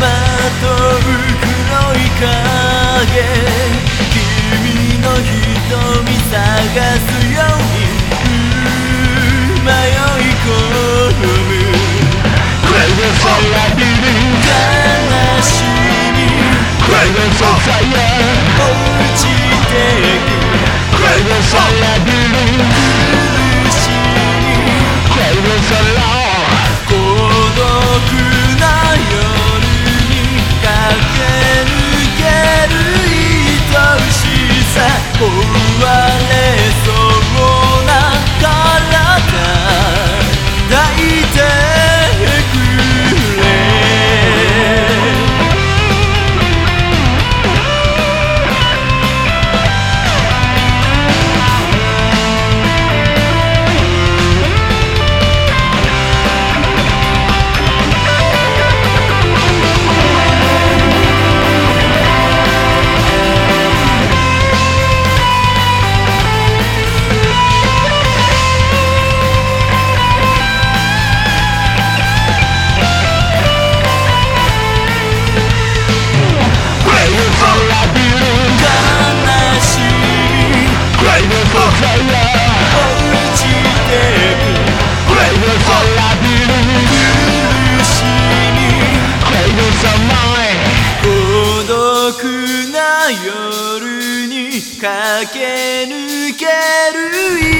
まとう黒い影君の瞳探すように迷いむ。駆け抜ける